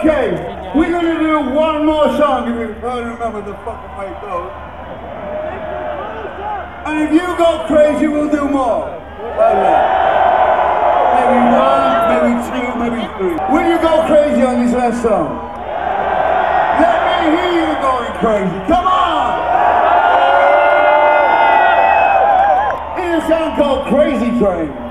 Okay, we're gonna do one more song if you can remember the fucking way it goes. And if you go crazy, we'll do more. Maybe one, maybe two, maybe three. Will you go crazy on this last song? Let me hear you going crazy. Come on! It's a song called Crazy Train.